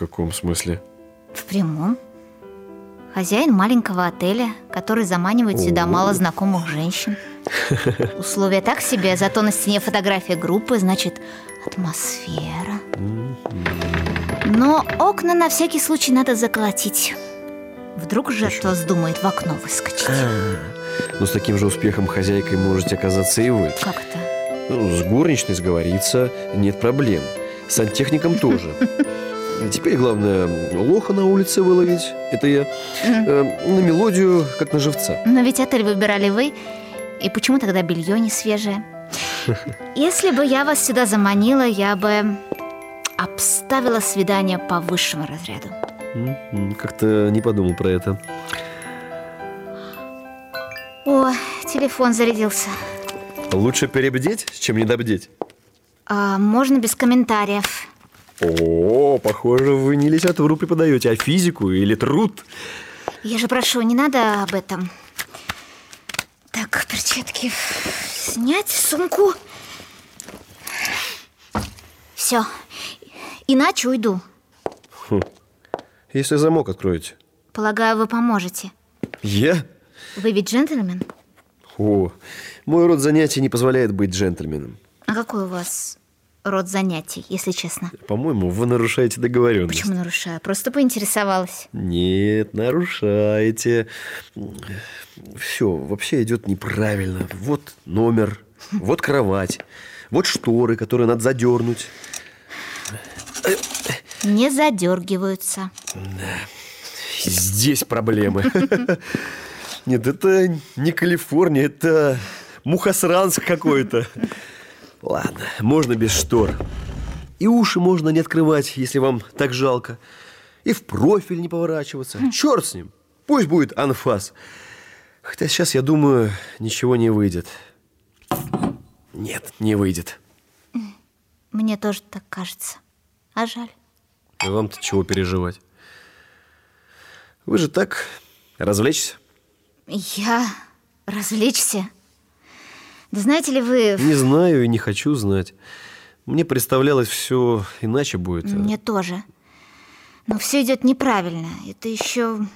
каком смысле? В прямом. Хозяин маленького отеля, который заманивает сюда мало знакомых женщин. Условия так себе, зато на стене фотография группы, значит, атмосфера. Но окна на всякий случай надо заколотить. Вдруг жертва вздумает в окно выскочить. А, Но с таким же успехом хозяйкой можете оказаться и вы. Как это? Ну, с горничной сговориться нет проблем. С сантехником тоже. Теперь главное лоха на улице выловить. Это я э, на мелодию, как на живца. Но ведь отель выбирали вы, и почему тогда белье не свежее? Если бы я вас сюда заманила, я бы обставила свидание по высшему разряду. Как-то не подумал про это. О, телефон зарядился. Лучше перебдеть, чем недобдеть. А, можно без комментариев. О, похоже, вы не литературу преподаете, а физику или труд. Я же прошу, не надо об этом. Так, перчатки снять, сумку. Все. Иначе уйду. Если замок откроете. Полагаю, вы поможете. Я? Вы ведь джентльмен? О, мой род занятий не позволяет быть джентльменом. А какой у вас род занятий, если честно? По-моему, вы нарушаете договоренность. Почему нарушаю? Просто поинтересовалась. Нет, нарушаете. Все, вообще идет неправильно. Вот номер, вот кровать, вот шторы, которые надо задернуть. Не задергиваются. Здесь проблемы. Нет, это не Калифорния, это Мухосранск какой-то. Ладно, можно без штор. И уши можно не открывать, если вам так жалко. И в профиль не поворачиваться. Черт с ним. Пусть будет анфас. Хотя сейчас, я думаю, ничего не выйдет. Нет, не выйдет. Мне тоже так кажется. А жаль. Вам-то чего переживать? Вы же так развлечься. Я развлечься? Да знаете ли вы, Не знаю и не хочу знать. Мне представлялось, все иначе будет. мне тоже. Но все идет неправильно. Это еще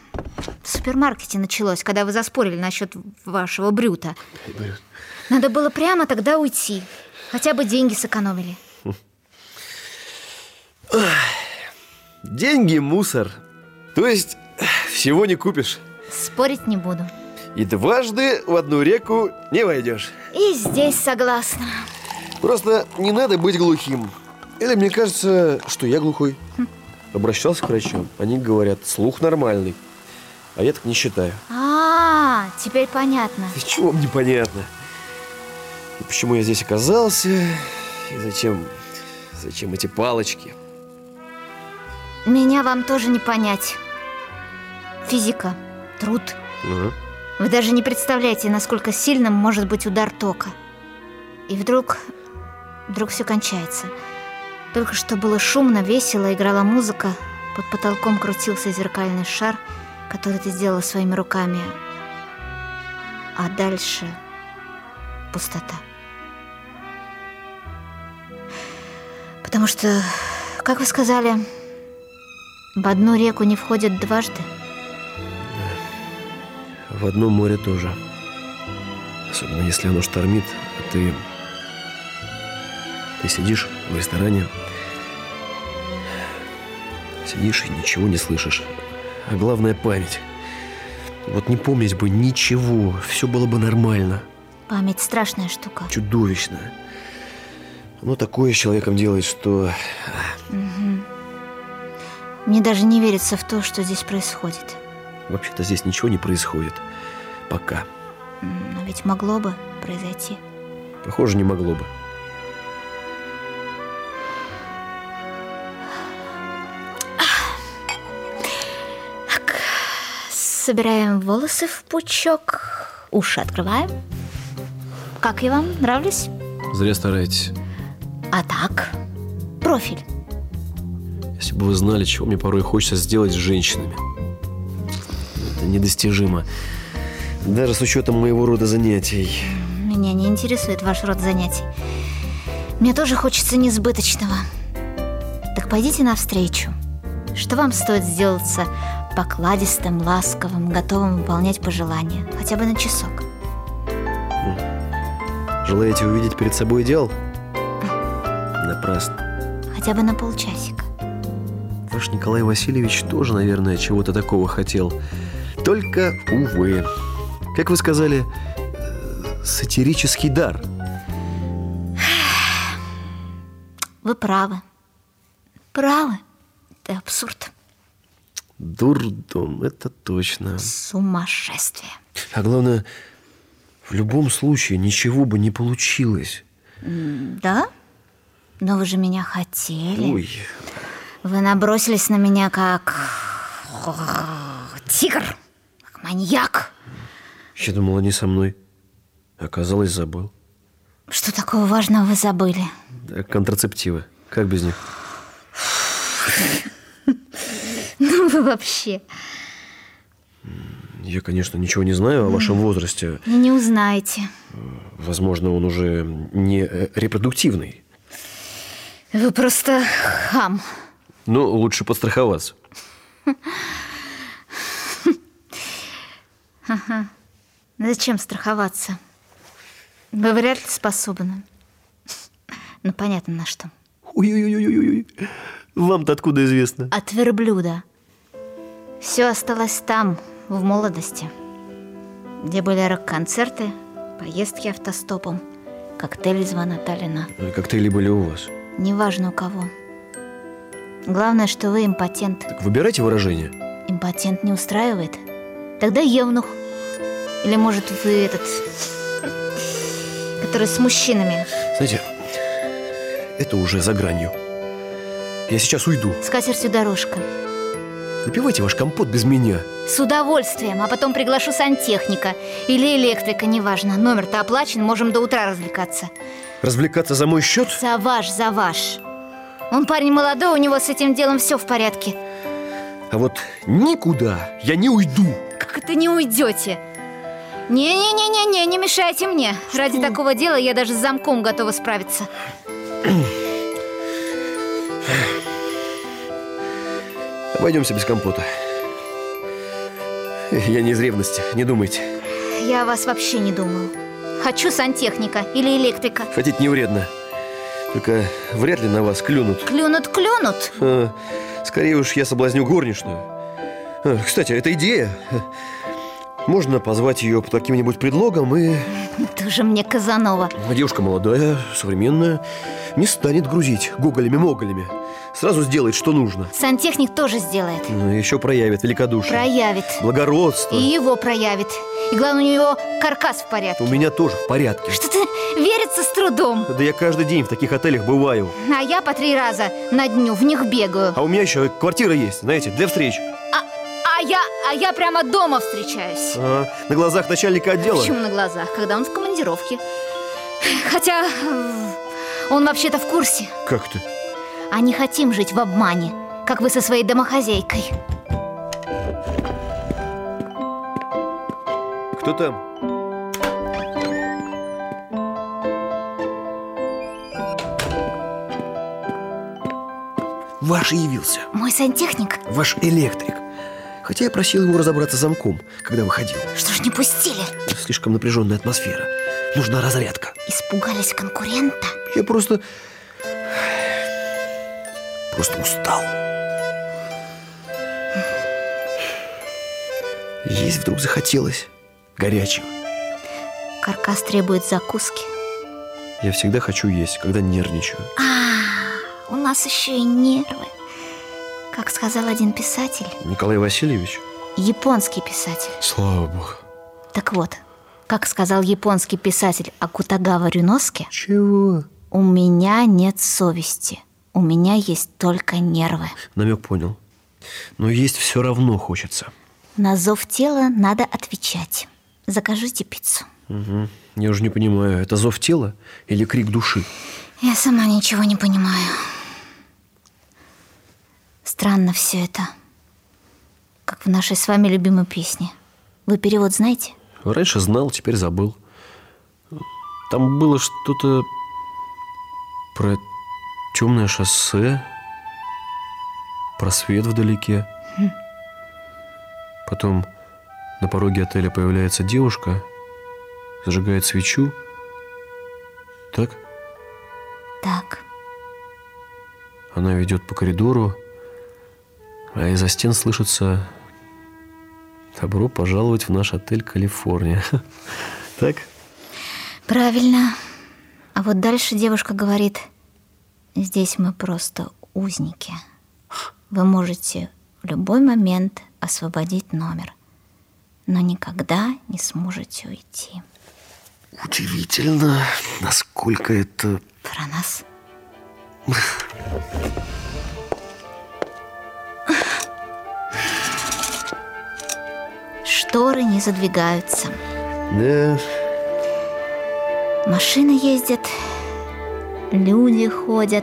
в супермаркете началось, когда вы заспорили насчет вашего брюта. Надо было прямо тогда уйти. Хотя бы деньги сэкономили. Деньги – мусор. То есть, всего не купишь. Спорить не буду. И дважды в одну реку не войдешь. И здесь согласна. Просто не надо быть глухим. Или мне кажется, что я глухой. Обращался к врачам. Они говорят, слух нормальный. А я так не считаю. А, теперь понятно. И чего мне непонятно? И почему я здесь оказался? И зачем, зачем эти палочки? Меня вам тоже не понять. Физика, труд. Ага. Вы даже не представляете, насколько сильным может быть удар тока. И вдруг, вдруг все кончается. Только что было шумно, весело, играла музыка, под потолком крутился зеркальный шар, который ты сделала своими руками. А дальше пустота. Потому что, как вы сказали, в одну реку не входят дважды. В одном море тоже. Особенно если оно штормит, а ты... Ты сидишь в ресторане, сидишь и ничего не слышишь. А главное память. Вот не помнить бы ничего, все было бы нормально. Память страшная штука. Чудовищно. Оно такое с человеком делает, что... Мне даже не верится в то, что здесь происходит. Вообще-то здесь ничего не происходит. Пока. Но ведь могло бы произойти. Похоже, не могло бы. Собираем волосы в пучок, уши открываем. Как я вам? Нравлюсь? Зря стараетесь. А так? Профиль. Если бы вы знали, чего мне порой хочется сделать с женщинами. Это недостижимо. Даже с учетом моего рода занятий. Меня не интересует ваш род занятий. Мне тоже хочется несбыточного. Так пойдите навстречу. что вам стоит сделаться покладистым, ласковым, готовым выполнять пожелания, хотя бы на часок. Желаете увидеть перед собой идеал? Напрасно. Хотя бы на полчасика. Ваш Николай Васильевич тоже, наверное, чего-то такого хотел. Только, увы. Как вы сказали, э, сатирический дар. Вы правы. Правы. Это абсурд. Дурдом, это точно. Сумасшествие. А главное, в любом случае ничего бы не получилось. Да? Но вы же меня хотели. Ой, Вы набросились на меня как тигр, как маньяк. Я думал, они со мной. Оказалось, забыл. Что такого важного вы забыли? Да, контрацептивы. Как без них? Ну вы вообще. Я, конечно, ничего не знаю о вашем возрасте. И не узнаете. Возможно, он уже не э, репродуктивный. Вы просто хам. Но лучше подстраховаться. Зачем страховаться? Вы вряд ли способны. Ну, понятно на что. Ой-ой-ой-ой-ой. Вам-то откуда известно? От верблюда. Все осталось там, в молодости, где были рок-концерты, поездки автостопом, коктейли из Ванаталина. А Коктейли были у вас. Неважно у кого. Главное, что вы импотент. Так выбирайте выражение. Импотент не устраивает? Тогда евнух. Или, может, вы этот... Который с мужчинами. Знаете, это уже за гранью. Я сейчас уйду. С катертью дорожка. Напивайте ваш компот без меня. С удовольствием, а потом приглашу сантехника или электрика, неважно. Номер-то оплачен, можем до утра развлекаться. Развлекаться за мой счет? За ваш, за ваш. Он парень молодой, у него с этим делом все в порядке. А вот никуда я не уйду. Как это не уйдете? Не-не-не-не-не, не мешайте мне. Ради такого дела я даже с замком готова справиться. Обойдемся без компота. Я не из ревности, не думайте. Я о вас вообще не думаю. Хочу сантехника или электрика. Хотеть не вредно. Только вряд ли на вас клюнут. Клюнут, клюнут. А, скорее уж я соблазню горничную. А, кстати, это идея. Можно позвать ее по каким-нибудь предлогам и... Тоже мне Казанова. Девушка молодая, современная, не станет грузить гоголями-моголями. Сразу сделает, что нужно. Сантехник тоже сделает. Ну, еще проявит великодушие. Проявит. Благородство. И его проявит. И главное, у него каркас в порядке. У меня тоже в порядке. Что-то верится с трудом. Да я каждый день в таких отелях бываю. А я по три раза на дню в них бегаю. А у меня еще квартира есть, знаете, для встреч. А, я, а я прямо дома встречаюсь. А, на глазах начальника отдела. Почему на глазах, когда он в командировке? Хотя э, он вообще-то в курсе. Как ты? А не хотим жить в обмане, как вы со своей домохозяйкой. Кто там? Ваш явился. Мой сантехник? Ваш электрик. Хотя я просил его разобраться замком, когда выходил. Что ж не пустили? Слишком напряженная атмосфера. Нужна разрядка. Испугались конкурента? Я просто... Просто устал. Есть вдруг захотелось горячего. Каркас требует закуски. Я всегда хочу есть, когда нервничаю. А, у нас еще и нервы. Как сказал один писатель, Николай Васильевич? японский писатель. Слава богу. Так вот, как сказал японский писатель Акутагава Рюноске, Чего? у меня нет совести, у меня есть только нервы. Намек понял. Но есть все равно хочется. На зов тела надо отвечать. Закажите пиццу. Угу. Я уже не понимаю, это зов тела или крик души? Я сама ничего не понимаю. Странно все это. Как в нашей с вами любимой песне. Вы перевод знаете? Раньше знал, теперь забыл. Там было что-то про темное шоссе, просвет вдалеке. Потом на пороге отеля появляется девушка, зажигает свечу. Так? Так. Она ведет по коридору, а из-за стен слышится «Добро пожаловать в наш отель Калифорния». Так? Правильно. А вот дальше девушка говорит, здесь мы просто узники. Вы можете в любой момент освободить номер, но никогда не сможете уйти. Удивительно, насколько это... Про нас? Шторы не задвигаются. Да, Машины ездят, люди ходят.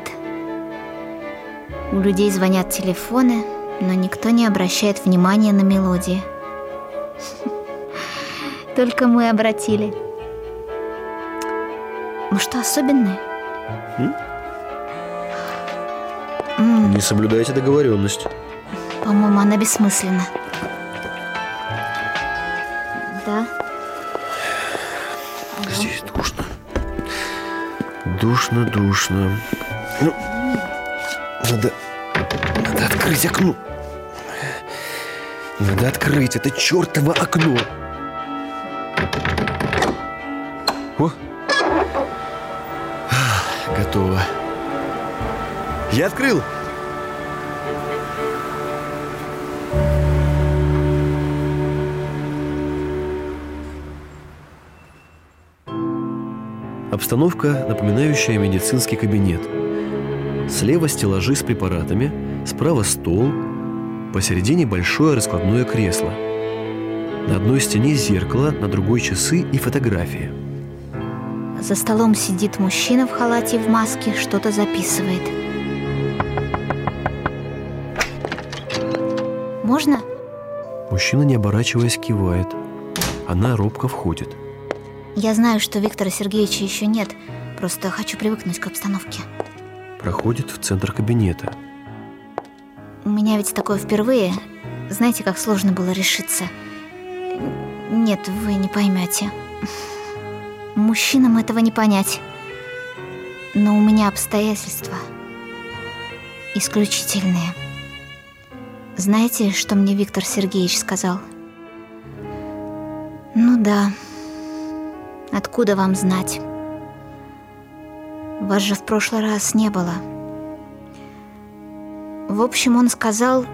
У людей звонят телефоны, но никто не обращает внимания на мелодии. Только мы обратили. Мы что, особенные? Не соблюдайте договоренность. По-моему, она бессмысленна. Да? Здесь душно. Душно, душно. Ну, надо, надо открыть окно. Надо открыть это чертово окно. О! Готово. Я открыл. Обстановка, напоминающая медицинский кабинет. Слева стеллажи с препаратами, справа стол, посередине большое раскладное кресло. На одной стене зеркало, на другой часы и фотографии. За столом сидит мужчина в халате и в маске, что-то записывает. Можно? Мужчина, не оборачиваясь, кивает. Она робко входит. Я знаю, что Виктора Сергеевича еще нет, просто хочу привыкнуть к обстановке. Проходит в центр кабинета. У меня ведь такое впервые. Знаете, как сложно было решиться? Нет, вы не поймете. Мужчинам этого не понять. Но у меня обстоятельства исключительные. Знаете, что мне Виктор Сергеевич сказал? Ну да. Откуда вам знать? Вас же в прошлый раз не было. В общем, он сказал,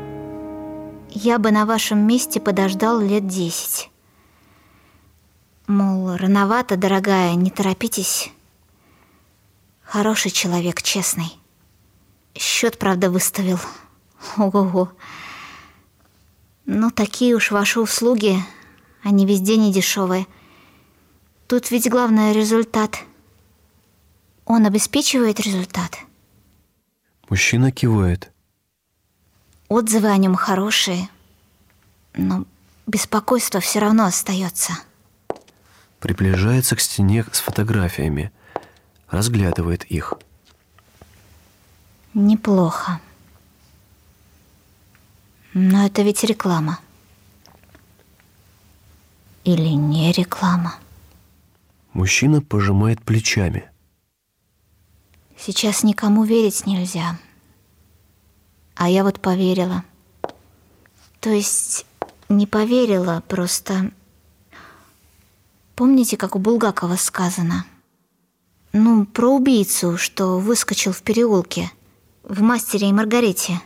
я бы на вашем месте подождал лет десять. Мол, рановато, дорогая, не торопитесь. Хороший человек, честный. Счет, правда, выставил. Ого-го. Ну, такие уж ваши услуги, они везде не дешевые. Тут ведь главное результат. Он обеспечивает результат. Мужчина кивает. Отзывы о нем хорошие, но беспокойство все равно остается. Приближается к стене с фотографиями. Разглядывает их. Неплохо. Но это ведь реклама. Или не реклама. Мужчина пожимает плечами. Сейчас никому верить нельзя. А я вот поверила. То есть не поверила, просто... Помните, как у Булгакова сказано? Ну, про убийцу, что выскочил в переулке. В «Мастере и Маргарите».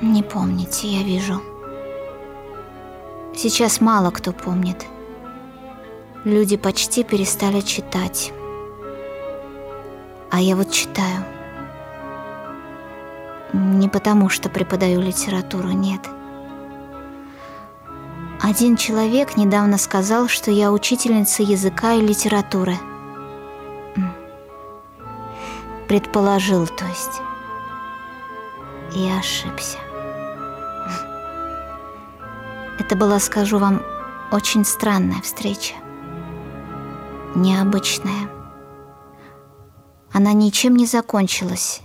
Не помните, я вижу. Сейчас мало кто помнит. Люди почти перестали читать. А я вот читаю. Не потому, что преподаю литературу, нет. Один человек недавно сказал, что я учительница языка и литературы. Предположил, то есть. И ошибся. Это была, скажу вам, очень странная встреча. Необычная. Она ничем не закончилась.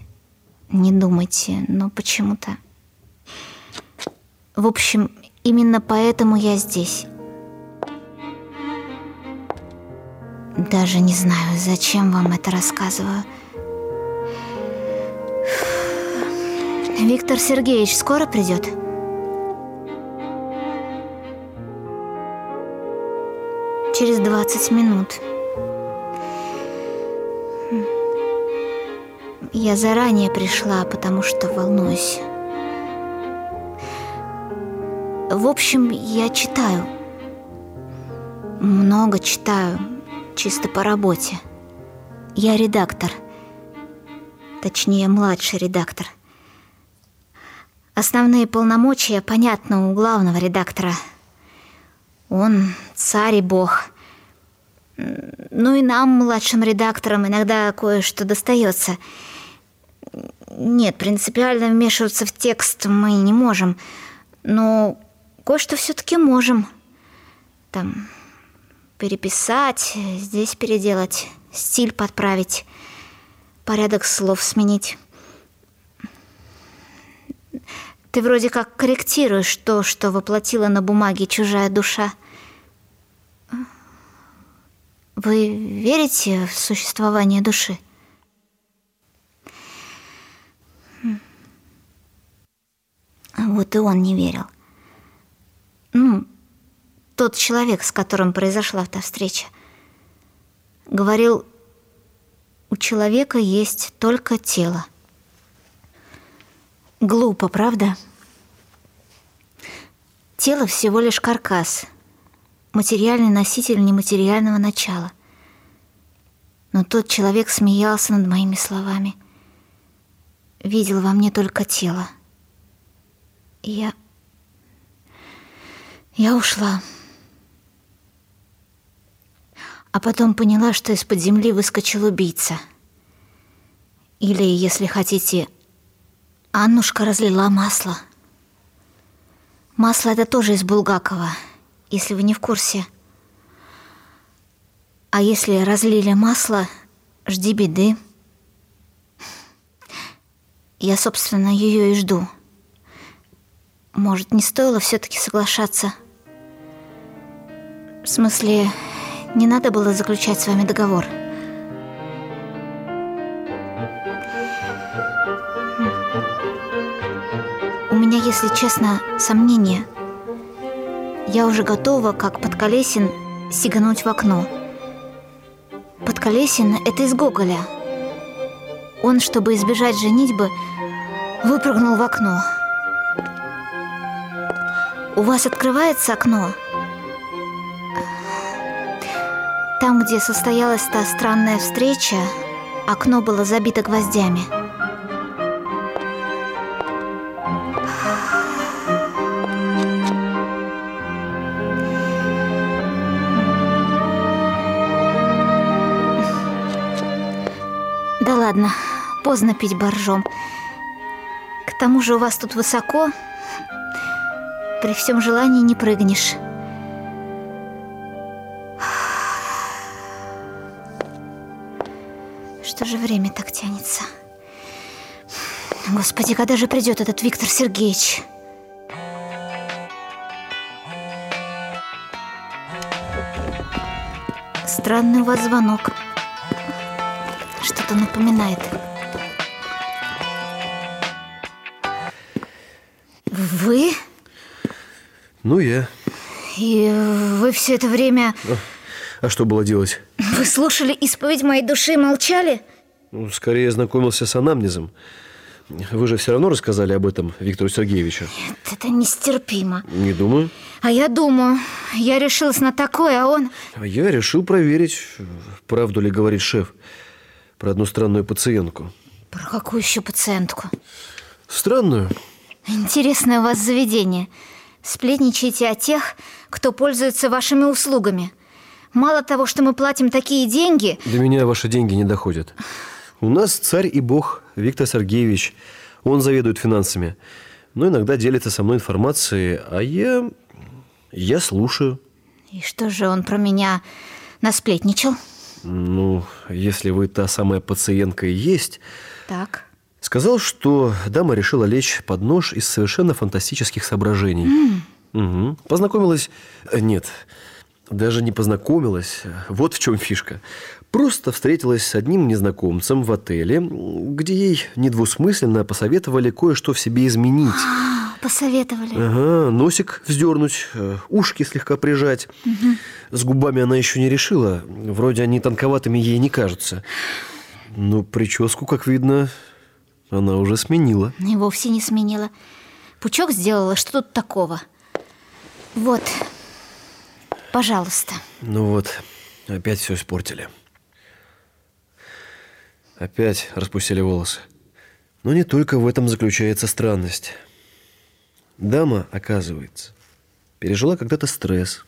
Не думайте, но почему-то... В общем, именно поэтому я здесь. Даже не знаю, зачем вам это рассказываю. Виктор Сергеевич скоро придет? Через 20 минут. Я заранее пришла, потому что волнуюсь. В общем, я читаю. Много читаю, чисто по работе. Я редактор. Точнее, младший редактор. Основные полномочия понятны у главного редактора. Он царь и бог. Ну и нам, младшим редакторам, иногда кое-что достается. Нет, принципиально вмешиваться в текст мы не можем. Но кое-что все-таки можем. Там переписать, здесь переделать, стиль подправить, порядок слов сменить. Ты вроде как корректируешь то, что воплотила на бумаге чужая душа. Вы верите в существование души? Вот и он не верил. Ну, тот человек, с которым произошла эта встреча, говорил, у человека есть только тело. Глупо, правда? Тело всего лишь каркас, материальный носитель нематериального начала. Но тот человек смеялся над моими словами. Видел во мне только тело. Я... Я ушла. А потом поняла, что из-под земли выскочил убийца. Или, если хотите, Аннушка разлила масло. Масло это тоже из Булгакова, если вы не в курсе. А если разлили масло, жди беды. Я, собственно, ее и жду. Может, не стоило все-таки соглашаться? В смысле, не надо было заключать с вами договор. Если честно, сомнения. Я уже готова, как Подколесин, сигануть в окно. Подколесин — это из Гоголя. Он, чтобы избежать женитьбы, выпрыгнул в окно. У вас открывается окно? Там, где состоялась та странная встреча, окно было забито гвоздями. Поздно пить боржом. К тому же у вас тут высоко, при всем желании не прыгнешь. Что же время так тянется? Господи, когда же придет этот Виктор Сергеевич? Странный у вас звонок. Что-то напоминает. Вы? Ну, я. И вы все это время... А что было делать? Вы слушали исповедь моей души и молчали? Ну, скорее знакомился с анамнезом. Вы же все равно рассказали об этом Виктору Сергеевичу. Нет, это нестерпимо. Не думаю. А я думаю, я решилась на такое, а он... А я решил проверить, правду ли говорит шеф про одну странную пациентку. Про какую еще пациентку? Странную? Интересное у вас заведение. Сплетничаете о тех, кто пользуется вашими услугами. Мало того, что мы платим такие деньги... До меня ваши деньги не доходят. У нас царь и бог Виктор Сергеевич. Он заведует финансами. Но иногда делится со мной информацией, а я... я слушаю. И что же он про меня насплетничал? Ну, если вы та самая пациентка и есть, Так. Сказал, что дама решила лечь под нож из совершенно фантастических соображений. Мгм. Познакомилась... э, Нет, даже не познакомилась. Вот в чем фишка. Просто встретилась с одним незнакомцем в отеле, где ей недвусмысленно посоветовали кое-что в себе изменить. А, посоветовали. Ага, носик вздернуть, э, ушки слегка прижать. С губами она еще не решила. Вроде они тонковатыми ей не кажутся. Но прическу, как видно, она уже сменила. И вовсе не сменила. Пучок сделала, что тут такого? Вот. Пожалуйста. Ну вот, опять все испортили. Опять распустили волосы. Но не только в этом заключается странность. Дама, оказывается, пережила когда-то стресс.